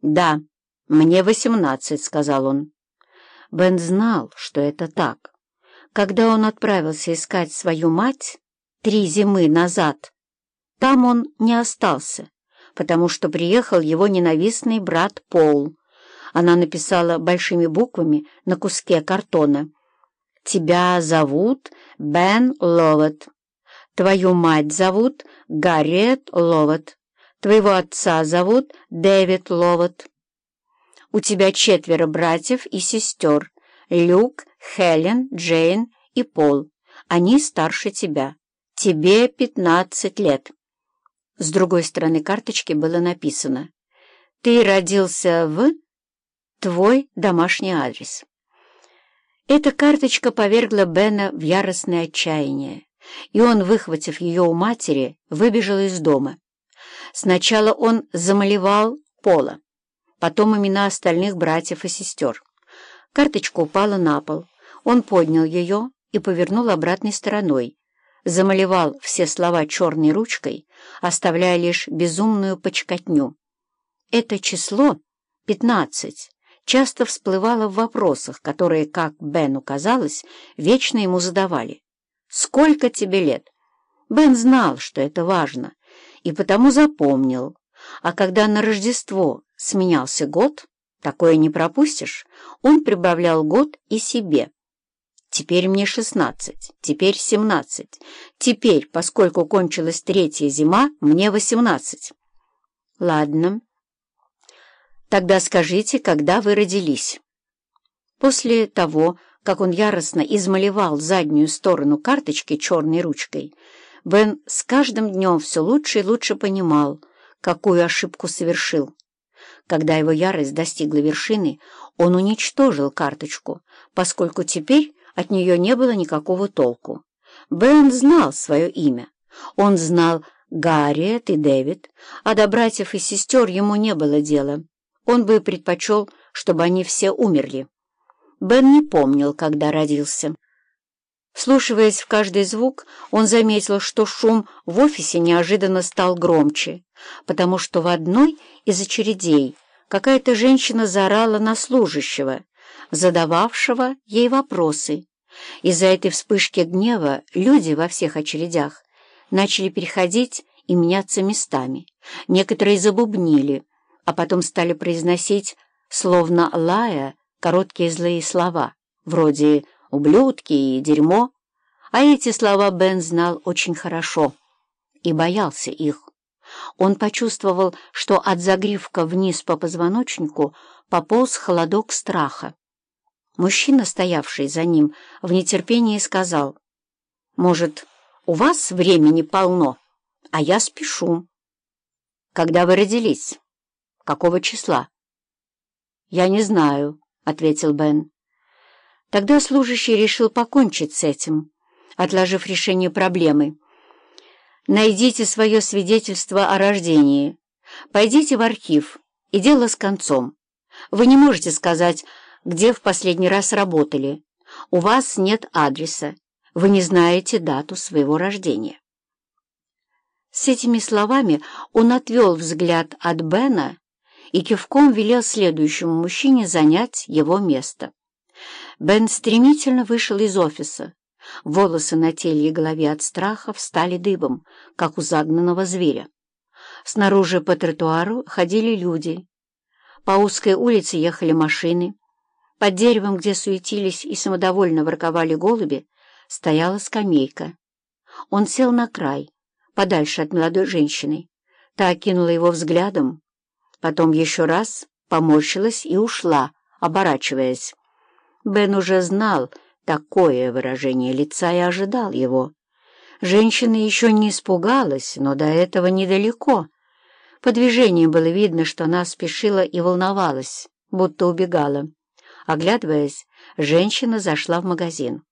«Да, мне восемнадцать», — сказал он. Бен знал, что это так. Когда он отправился искать свою мать три зимы назад, там он не остался, потому что приехал его ненавистный брат Пол. Она написала большими буквами на куске картона. «Тебя зовут Бен Ловат. Твою мать зовут Гарриет Ловат. Твоего отца зовут Дэвид Ловат. У тебя четверо братьев и сестер. Люк, Хелен, Джейн и Пол. Они старше тебя. Тебе пятнадцать лет. С другой стороны карточки было написано «Ты родился в...» «Твой домашний адрес». Эта карточка повергла Бена в яростное отчаяние, и он, выхватив ее у матери, выбежал из дома. Сначала он замалевал Пола, потом имена остальных братьев и сестер. Карточка упала на пол. Он поднял ее и повернул обратной стороной. Замалевал все слова черной ручкой, оставляя лишь безумную почкотню. Это число, пятнадцать, часто всплывало в вопросах, которые, как Бену казалось, вечно ему задавали. «Сколько тебе лет?» Бен знал, что это важно, и потому запомнил. А когда на Рождество сменялся год, такое не пропустишь, он прибавлял год и себе. Теперь мне шестнадцать, теперь семнадцать, теперь, поскольку кончилась третья зима, мне восемнадцать. Ладно. Тогда скажите, когда вы родились? После того, как он яростно измалевал заднюю сторону карточки черной ручкой, Бен с каждым днем все лучше и лучше понимал, какую ошибку совершил. Когда его ярость достигла вершины, он уничтожил карточку, поскольку теперь от нее не было никакого толку. Бен знал свое имя. Он знал Гарриет и Дэвид, а до братьев и сестер ему не было дела. Он бы предпочел, чтобы они все умерли. Бен не помнил, когда родился. Слушаясь в каждый звук, он заметил, что шум в офисе неожиданно стал громче, потому что в одной из очередей какая-то женщина заорала на служащего, задававшего ей вопросы. Из-за этой вспышки гнева люди во всех очередях начали переходить и меняться местами. Некоторые забубнили, а потом стали произносить, словно лая, короткие злые слова, вроде «вы» ублюдки и дерьмо. А эти слова Бен знал очень хорошо и боялся их. Он почувствовал, что от загривка вниз по позвоночнику пополз холодок страха. Мужчина, стоявший за ним, в нетерпении сказал, «Может, у вас времени полно, а я спешу». «Когда вы родились? Какого числа?» «Я не знаю», — ответил Бен. Тогда служащий решил покончить с этим, отложив решение проблемы. «Найдите свое свидетельство о рождении, пойдите в архив, и дело с концом. Вы не можете сказать, где в последний раз работали. У вас нет адреса, вы не знаете дату своего рождения». С этими словами он отвел взгляд от Бена и кивком велел следующему мужчине занять его место. Бен стремительно вышел из офиса. Волосы на теле и голове от страха встали дыбом, как у загнанного зверя. Снаружи по тротуару ходили люди. По узкой улице ехали машины. Под деревом, где суетились и самодовольно ворковали голуби, стояла скамейка. Он сел на край, подальше от молодой женщины. Та окинула его взглядом, потом еще раз поморщилась и ушла, оборачиваясь. Бен уже знал такое выражение лица и ожидал его. Женщина еще не испугалась, но до этого недалеко. По движению было видно, что она спешила и волновалась, будто убегала. Оглядываясь, женщина зашла в магазин.